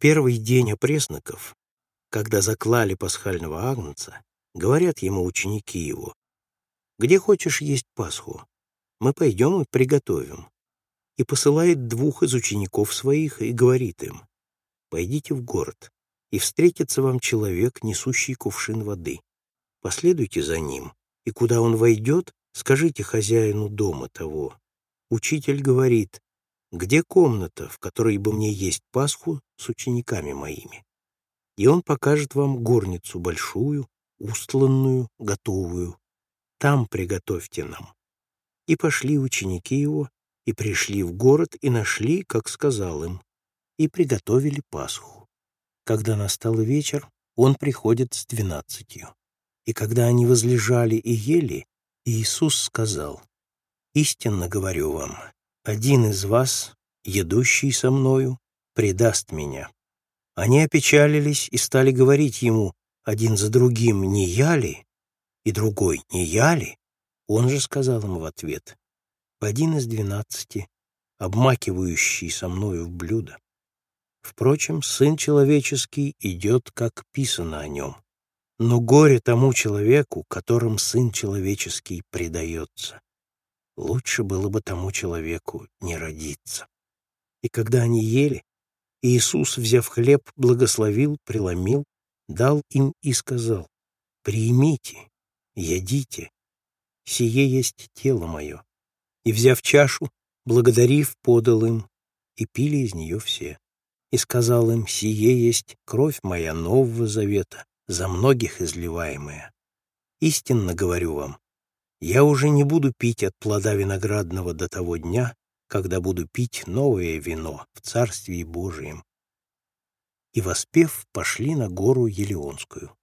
первый день опресноков, когда заклали пасхального агнца, говорят ему ученики его, «Где хочешь есть Пасху? Мы пойдем и приготовим». И посылает двух из учеников своих и говорит им, «Пойдите в город, и встретится вам человек, несущий кувшин воды. Последуйте за ним, и куда он войдет, скажите хозяину дома того. Учитель говорит, где комната, в которой бы мне есть Пасху с учениками моими? И он покажет вам горницу большую, устланную, готовую. Там приготовьте нам. И пошли ученики его, и пришли в город, и нашли, как сказал им, и приготовили Пасху. Когда настал вечер, он приходит с двенадцатью. И когда они возлежали и ели, Иисус сказал, «Истинно говорю вам, один из вас, едущий со мною, предаст меня». Они опечалились и стали говорить ему один за другим, «Не я ли?» И другой, «Не я ли?» Он же сказал им в ответ, «Один из двенадцати, обмакивающий со мною в блюдо. Впрочем, Сын Человеческий идет, как писано о нем. Но горе тому человеку, которым Сын Человеческий предается. Лучше было бы тому человеку не родиться. И когда они ели, Иисус, взяв хлеб, благословил, преломил, дал им и сказал, «Примите, ядите, сие есть тело мое». И, взяв чашу, благодарив, подал им, и пили из нее все и сказал им, «Сие есть кровь моя Нового Завета, за многих изливаемая. Истинно говорю вам, я уже не буду пить от плода виноградного до того дня, когда буду пить новое вино в Царстве Божием». И, воспев, пошли на гору Елеонскую.